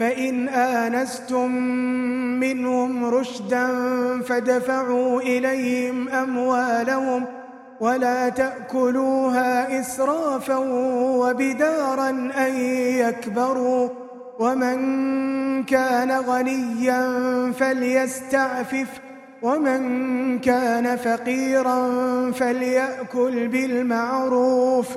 فإن آنستم منهم رشدا فدفعوا إليهم أموالهم ولا تأكلوها إسرافا وبدارا أن يكبروا ومن كان غنيا فليستعفف ومن كان فقيرا فليأكل بالمعروف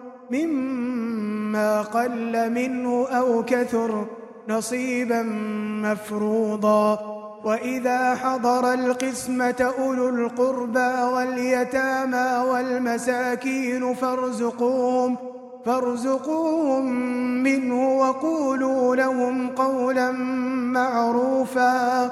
مما قل منه أو كثر نصيبا مفروضا. وإذا حضر القسمة أولو القربى واليتامى والمساكين فارزقوهم فارزقوهم منه وقولوا لهم قولا معروفا.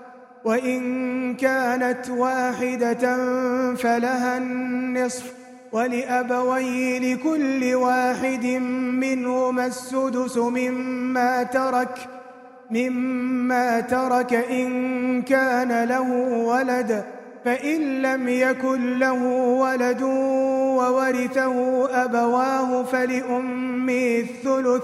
وإن كانت واحدة فلها النصف ولأبوي لكل واحد منهما السدس مما ترك مما ترك إن كان له ولد فإن لم يكن له ولد وورثه أبواه فلأمه الثلث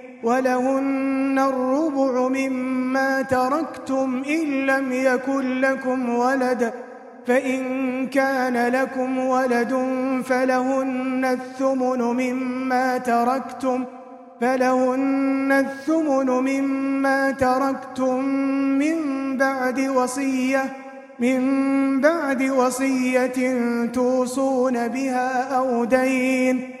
ولهن الربع مما تركتم إن لم يكن لكم ولد فإن كان لكم ولد فلهن الثمن مما تركتم فلهن الثمن مما تركتم من بعد وصية من بعد وصية توصون بها أو دين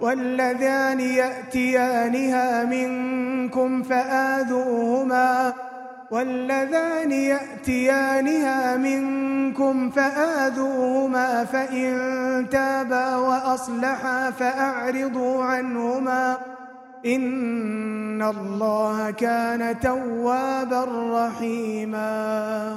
واللذان يأتيانها منكم فآذوهما واللذان يأتيانها منكم فآذوهما فإن تابا وأصلحا فأعرضوا عنهما إن الله كان توابا رحيما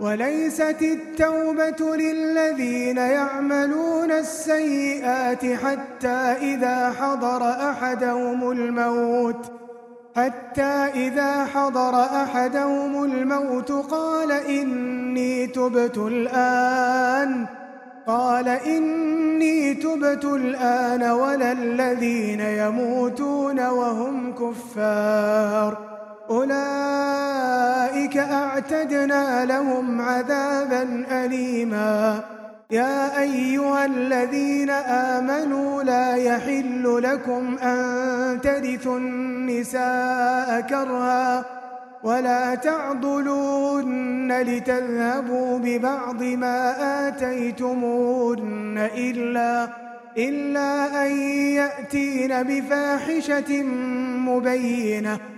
وليست التوبة للذين يعملون السيئات حتى إذا حضر أحدهم الموت حتى إذا حضر أحدهم الموت قال إني تبت الآن قال إني تبت الآن ولا الذين يموتون وهم كفار. أولئك أعتدنا لهم عذابا أليما. يا أيها الذين آمنوا لا يحل لكم أن ترثوا النساء كرها ولا تعضلون لتذهبوا ببعض ما آتيتمون إلا إلا أن يأتين بفاحشة مبينة.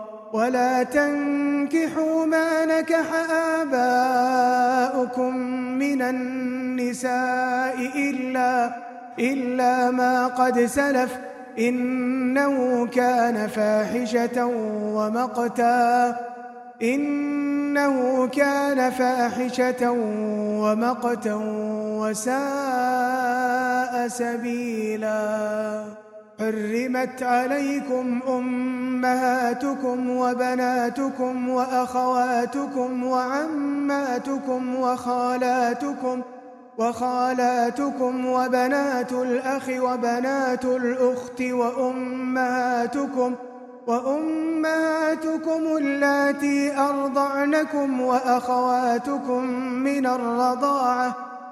ولا تنكحوا ما نكح آباؤكم من النساء إلا, إلا ما قد سلف إنه كان فاحشة ومقتا إنه كان فاحشة ومقتا وساء سبيلاً. حرمت عليكم أمهاتكم وبناتكم وأخواتكم وعماتكم وخالاتكم وخالاتكم وبنات الأخ وبنات الأخت وأمهاتكم وأمهاتكم اللاتي أرضعنكم وأخواتكم من الرضاعة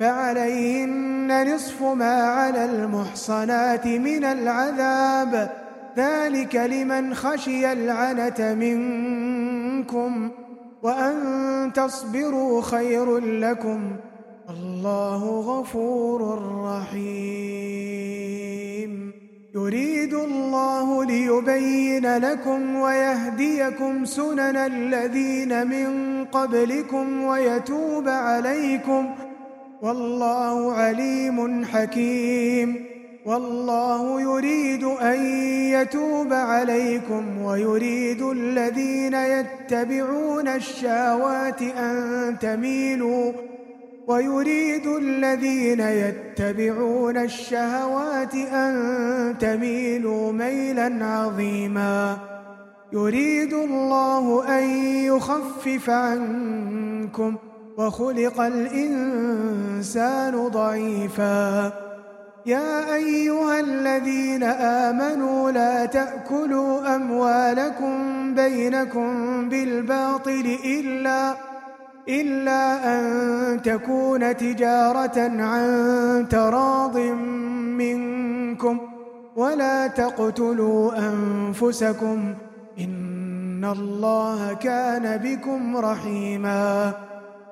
فعليهن نصف ما على المحصنات من العذاب. ذلك لمن خشي العنة منكم وأن تصبروا خير لكم. الله غفور رحيم. يريد الله ليبين لكم ويهديكم سنن الذين من قبلكم ويتوب عليكم ويتوب عليكم. والله عليم حكيم والله يريد أن يتوب عليكم ويريد الذين يتبعون الشاوات أن تميلوا ويريد الذين يتبعون الشهوات أن تميلوا ميلا عظيما يريد الله أن يخفف عنكم وخلق الإنسان ضعيفا. يا أيها الذين آمنوا لا تأكلوا أموالكم بينكم بالباطل إلا, إلا أن تكون تجارة عن تراض منكم ولا تقتلوا أنفسكم إن الله كان بكم رحيماً.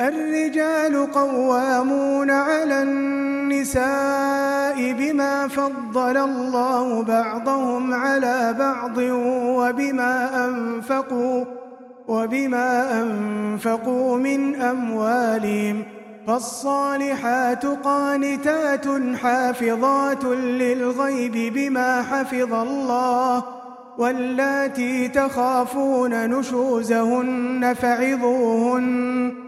الرجال قوامون على النساء بما فضل الله بعضهم على بعض وبما أنفقوا وبما أنفقوا من أموالهم فالصالحات قانتات حافظات للغيب بما حفظ الله واللاتي تخافون نشوزهن فعظوهن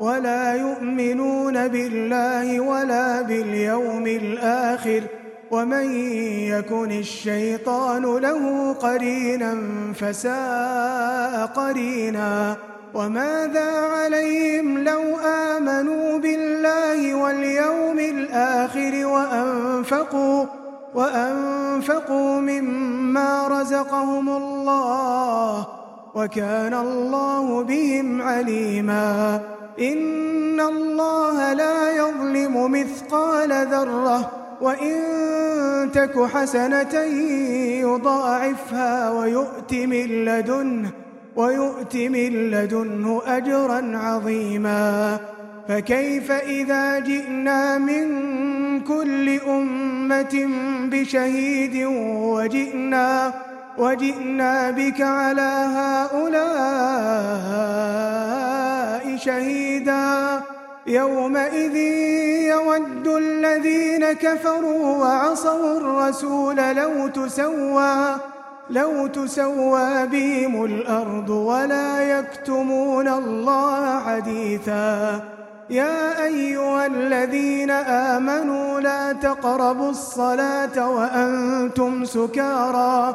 ولا يؤمنون بالله ولا باليوم الآخر ومن يكن الشيطان له قرينا فساء قرينا وماذا عليهم لو آمنوا بالله واليوم الآخر وأنفقوا وأنفقوا مما رزقهم الله وكان الله بهم عليماً ان الله لا يظلم مثقال ذره وان تك حسنه يضاعفها ويؤت من لدنه ويؤت من لدنه اجرا عظيما فكيف اذا جئنا من كل امه بشهيد وجئنا وجئنا بك على هؤلاء شهيدا. يومئذ يود الذين كفروا وعصوا الرسول لو تسوى لو تسوى بهم الأرض ولا يكتمون الله حديثا. يا أيها الذين آمنوا لا تقربوا الصلاة وأنتم سكارا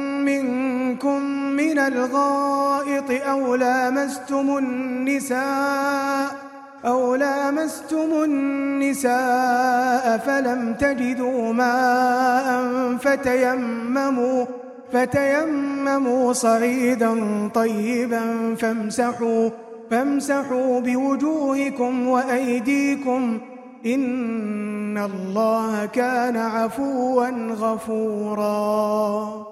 منكم من الغائط أو لامستم النساء أو لامستم النساء فلم تجدوا ماء فتيمموا فتيمموا صعيدا طيبا فامسحوا فامسحوا بوجوهكم وأيديكم إن الله كان عفوا غفورا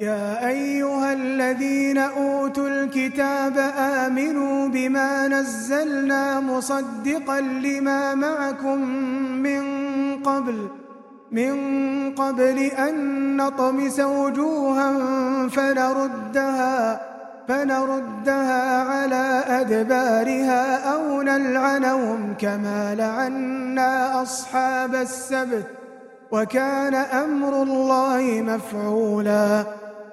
يا أيها الذين أوتوا الكتاب آمنوا بما نزلنا مصدقا لما معكم من قبل من قبل أن نطمس وجوها فنردها فنردها على أدبارها أو نلعنهم كما لعنا أصحاب السبت وكان أمر الله مفعولا.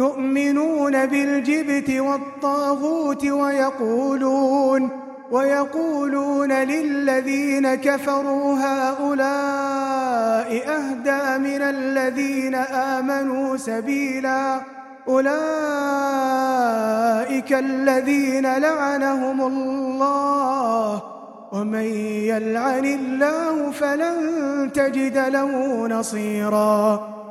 يؤمنون بالجبت والطاغوت ويقولون ويقولون للذين كفروا هؤلاء أهدى من الذين آمنوا سبيلا. أولئك الذين لعنهم الله. ومن يلعن الله فلن تجد له نصيراً.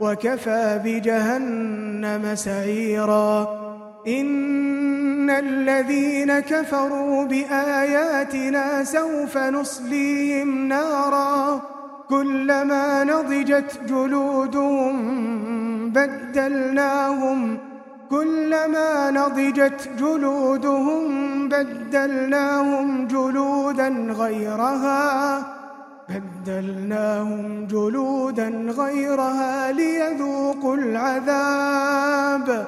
وكفى بجهنم سعيرا إن الذين كفروا بآياتنا سوف نصليهم نارا كلما نضجت جلودهم بدلناهم كلما نضجت جلودهم بدلناهم جلودا غيرها بدلناهم جلودا غيرها ليذوقوا العذاب.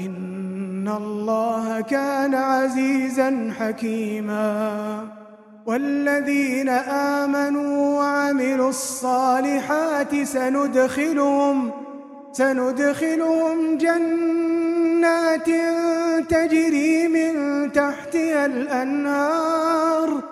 إن الله كان عزيزا حكيما. والذين آمنوا وعملوا الصالحات سندخلهم سندخلهم جنات تجري من تحتها الأنهار.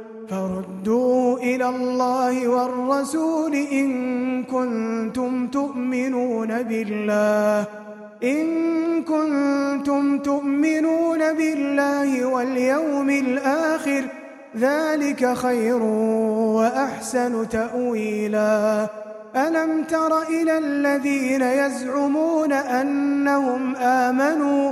فردوا إلى الله والرسول إن كنتم تؤمنون بالله إن كنتم تؤمنون بالله واليوم الآخر ذلك خير وأحسن تأويلا. ألم تر إلى الذين يزعمون أنهم آمنوا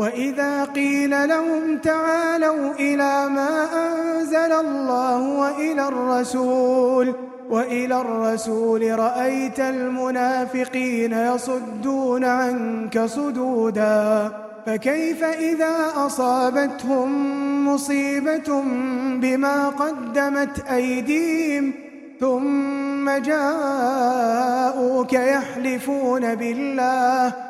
وإذا قيل لهم تعالوا إلى ما أنزل الله وإلى الرسول وإلى الرسول رأيت المنافقين يصدون عنك صدودا فكيف إذا أصابتهم مصيبة بما قدمت أيديهم ثم جاءوك يحلفون بالله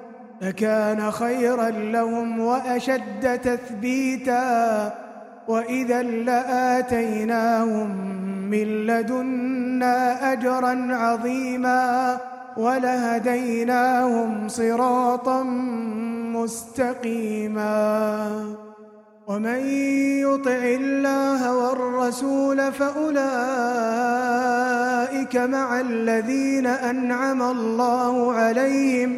لكان خيرا لهم وأشد تثبيتا وإذا لآتيناهم من لدنا أجرا عظيما ولهديناهم صراطا مستقيما. ومن يطع الله والرسول فأولئك مع الذين أنعم الله عليهم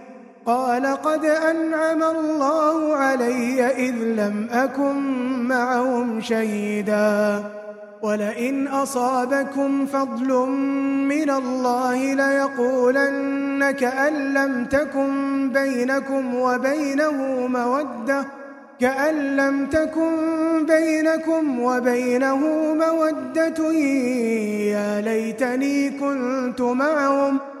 قال قد أنعم الله علي إذ لم أكن معهم شهيدا ولئن أصابكم فضل من الله ليقولن كأن لم تكن بينكم وبينه مودة كأن لم تكن بينكم وبينه مودة يا ليتني كنت معهم ۖ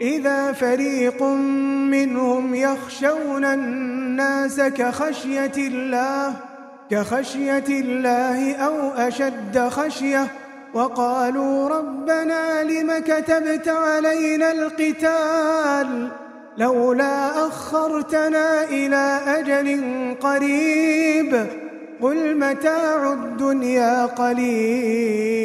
إذا فريق منهم يخشون الناس كخشية الله كخشية الله أو أشد خشية وقالوا ربنا لما كتبت علينا القتال لولا أخرتنا إلى أجل قريب قل متاع الدنيا قليل.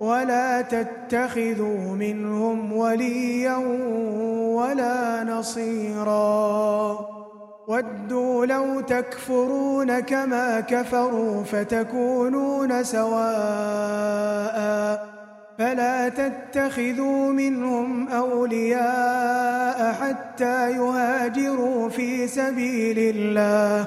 ولا تتخذوا منهم وليا ولا نصيرا. ودوا لو تكفرون كما كفروا فتكونون سواء. فلا تتخذوا منهم أولياء حتى يهاجروا في سبيل الله.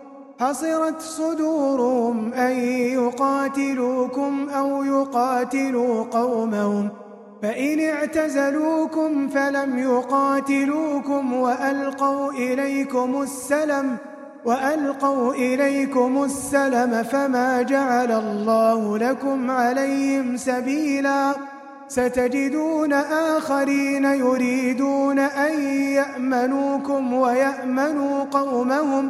حصرت صدورهم أن يقاتلوكم أو يقاتلوا قومهم فإن اعتزلوكم فلم يقاتلوكم وألقوا إليكم السلم وألقوا إليكم السلم فما جعل الله لكم عليهم سبيلا. ستجدون آخرين يريدون أن يأمنوكم ويأمنوا قومهم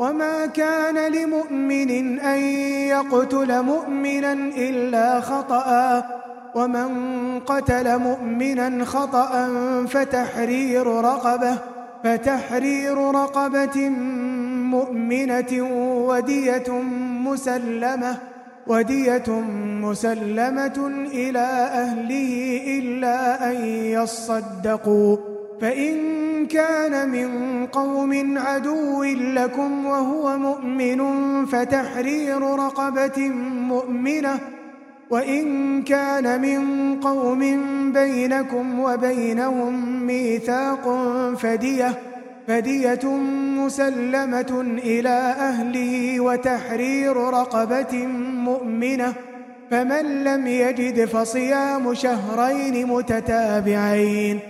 وما كان لمؤمن أن يقتل مؤمنا إلا خطأا ومن قتل مؤمنا خطأا فتحرير رقبة فتحرير رقبة مؤمنة ودية مسلمة ودية مسلمة إلى أهله إلا أن يصدقوا فإن كان من قوم عدو لكم وهو مؤمن فتحرير رقبة مؤمنة وإن كان من قوم بينكم وبينهم ميثاق فدية فدية مسلمة إلى أهله وتحرير رقبة مؤمنة فمن لم يجد فصيام شهرين متتابعين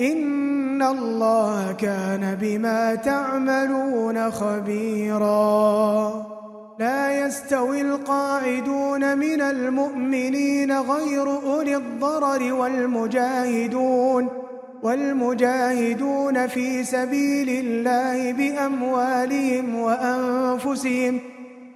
ان الله كان بما تعملون خبيرا لا يستوي القاعدون من المؤمنين غير اولي الضرر والمجاهدون والمجاهدون في سبيل الله باموالهم وانفسهم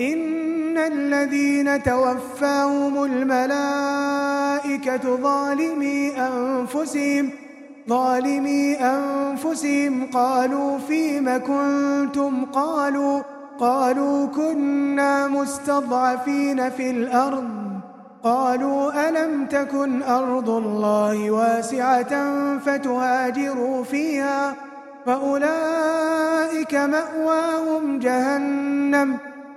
إن الذين توفاهم الملائكة ظالمي أنفسهم ظالمي أنفسهم قالوا فيما كنتم؟ قالوا قالوا كنا مستضعفين في الأرض. قالوا ألم تكن أرض الله واسعة فتهاجروا فيها؟ فأولئك مأواهم جهنم.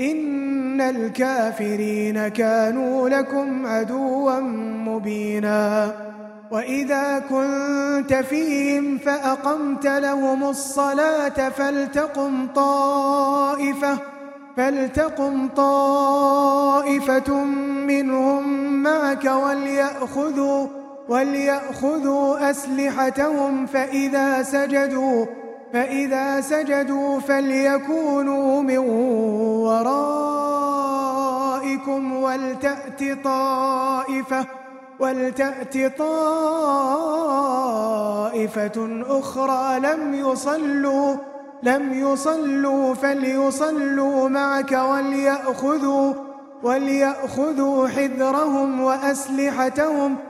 إن الكافرين كانوا لكم عدوا مبينا وإذا كنت فيهم فأقمت لهم الصلاة فلتقم طائفة فلتقم طائفة منهم معك وليأخذوا, وليأخذوا أسلحتهم فإذا سجدوا فإذا سجدوا فليكونوا من ورائكم ولتأت طائفة ولتأت طائفة أخرى لم يصلوا لم يصلوا فليصلوا معك وليأخذوا وليأخذوا حذرهم وأسلحتهم ۖ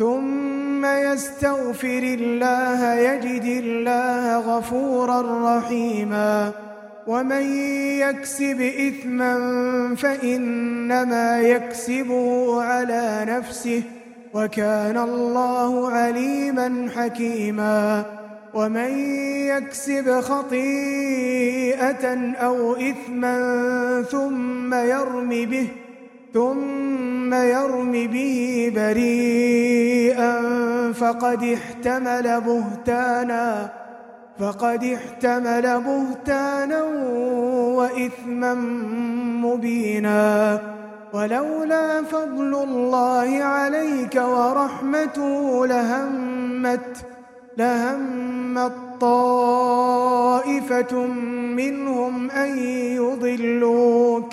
ثم يستغفر الله يجد الله غفورا رحيما ومن يكسب إثما فإنما يكسبه على نفسه وكان الله عليما حكيما ومن يكسب خطيئة أو إثما ثم يرمي به ثم يرم به بريئا فقد احتمل بهتانا فقد احتمل بهتانا وإثما مبينا ولولا فضل الله عليك ورحمته لهمت لهمت طائفة منهم أن يضلوك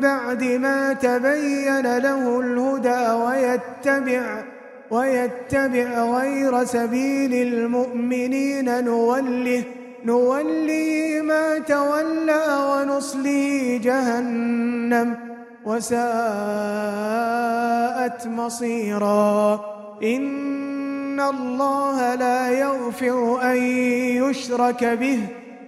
بعد ما تبين له الهدى ويتبع ويتبع غير سبيل المؤمنين. نوله نولي ما تولى ونصلي جهنم وساءت مصيرا. إن الله لا يغفر أن يشرك به.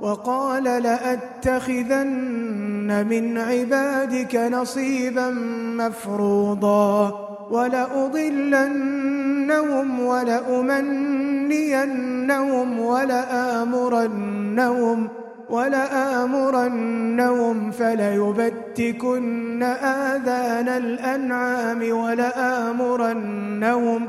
وقال لأتخذن من عبادك نصيبا مفروضا ولأضلنهم ولأمنينهم ولآمرنهم ولآمرنهم فليبتكن آذان الأنعام ولآمرنهم ولآمرنهم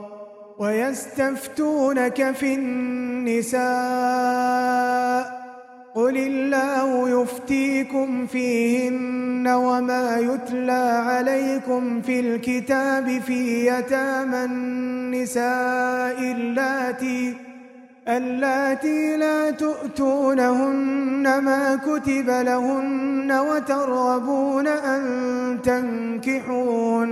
ويستفتونك في النساء قل الله يفتيكم فيهن وما يتلى عليكم في الكتاب في يتام النساء التي اللاتي لا تؤتونهن ما كتب لهن وترغبون أن تنكحون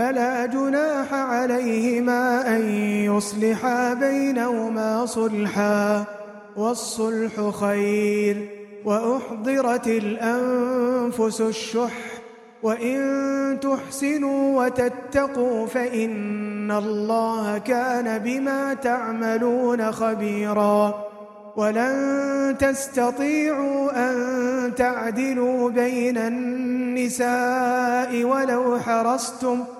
فلا جناح عليهما أن يصلحا بينهما صلحا والصلح خير وأحضرت الأنفس الشح وإن تحسنوا وتتقوا فإن الله كان بما تعملون خبيرا ولن تستطيعوا أن تعدلوا بين النساء ولو حرصتم ۖ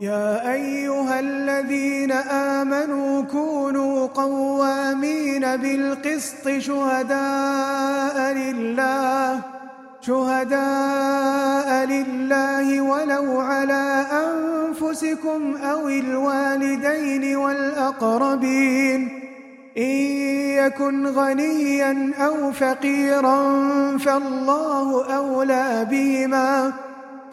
يا أيها الذين آمنوا كونوا قوامين بالقسط شهداء لله شهداء لله ولو على أنفسكم أو الوالدين والأقربين. إن يكن غنيا أو فقيرا فالله أولى بهما.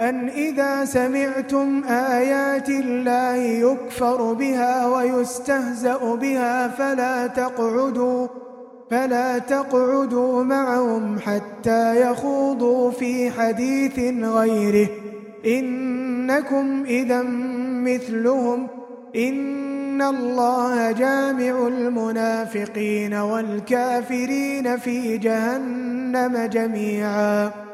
أن إذا سمعتم آيات الله يكفر بها ويستهزأ بها فلا تقعدوا فلا تقعدوا معهم حتى يخوضوا في حديث غيره. إنكم إذا مثلهم إن الله جامع المنافقين والكافرين في جهنم جميعاً.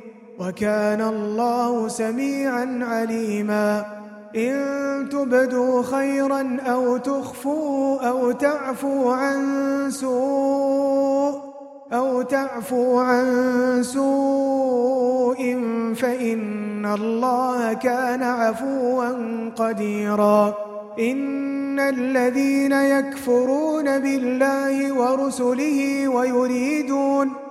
وكان الله سميعا عليما. إن تبدوا خيرا أو تخفوا أو تعفوا عن سوء أو تعفوا عن سوء فإن الله كان عفوا قديرا. إن الذين يكفرون بالله ورسله ويريدون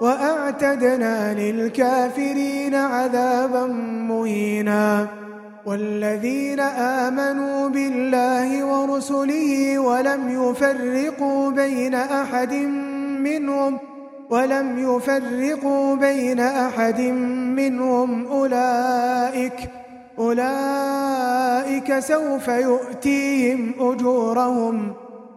وأعتدنا للكافرين عذابا مهينا والذين آمنوا بالله ورسله ولم يفرقوا بين أحد منهم ولم يفرقوا بين أحد منهم أولئك أولئك سوف يؤتيهم أجورهم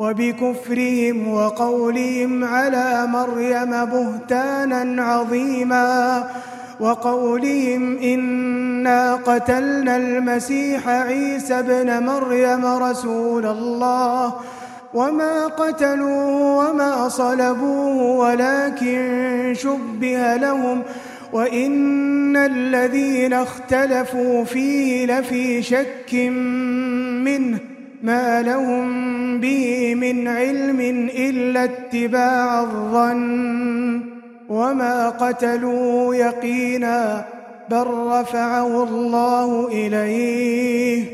وبكفرهم وقولهم على مريم بهتانا عظيما وقولهم إنا قتلنا المسيح عيسى بن مريم رسول الله وما قتلوا وما صلبوه ولكن شبه لهم وإن الذين اختلفوا فيه لفي شك منه ما لهم به من علم إلا اتباع الظن وما قتلوا يقينا بل رفعه الله إليه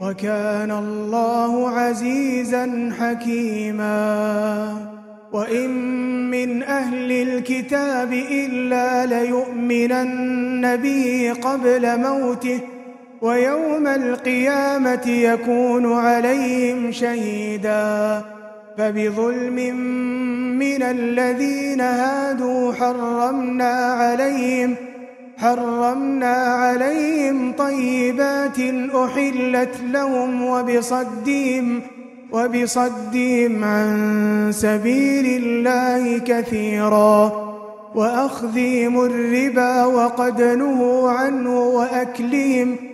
وكان الله عزيزا حكيما وإن من أهل الكتاب إلا ليؤمنن به قبل موته ويوم القيامة يكون عليهم شهيدا فبظلم من الذين هادوا حرمنا عليهم حرمنا عليهم طيبات أحلت لهم وبصدهم وبصدهم عن سبيل الله كثيرا وأخذهم الربا وقد نهوا عنه وأكلهم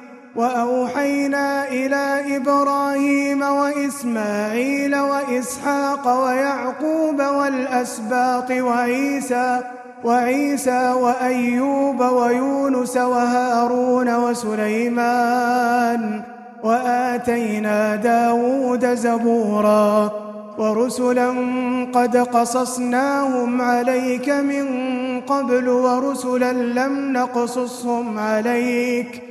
وأوحينا إلى إبراهيم وإسماعيل وإسحاق ويعقوب والأسباط وعيسى وعيسى وأيوب ويونس وهارون وسليمان وآتينا دَاوُودَ زبورا ورسلا قد قصصناهم عليك من قبل ورسلا لم نقصصهم عليك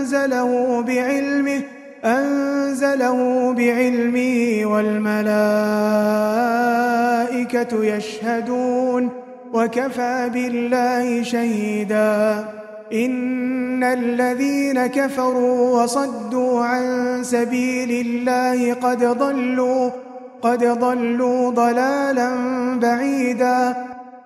أنزله بعلمه أنزله بعلمه والملائكة يشهدون وكفى بالله شهيدا. إن الذين كفروا وصدوا عن سبيل الله قد ضلوا قد ضلوا ضلالا بعيدا.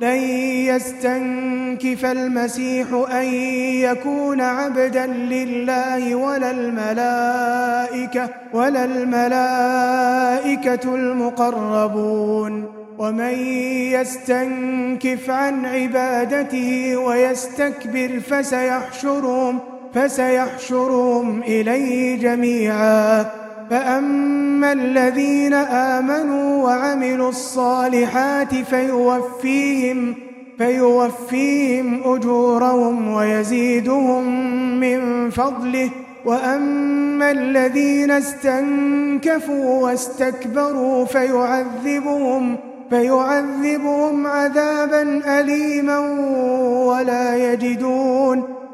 لن يستنكف المسيح أن يكون عبدا لله ولا الملائكة, ولا الملائكة المقربون ومن يستنكف عن عبادته ويستكبر فسيحشرهم, فسيحشرهم إليه جميعاً فأما الذين آمنوا وعملوا الصالحات فيوفيهم فيوفيهم أجورهم ويزيدهم من فضله وأما الذين استنكفوا واستكبروا فيعذبهم فيعذبهم عذابا أليما ولا يجدون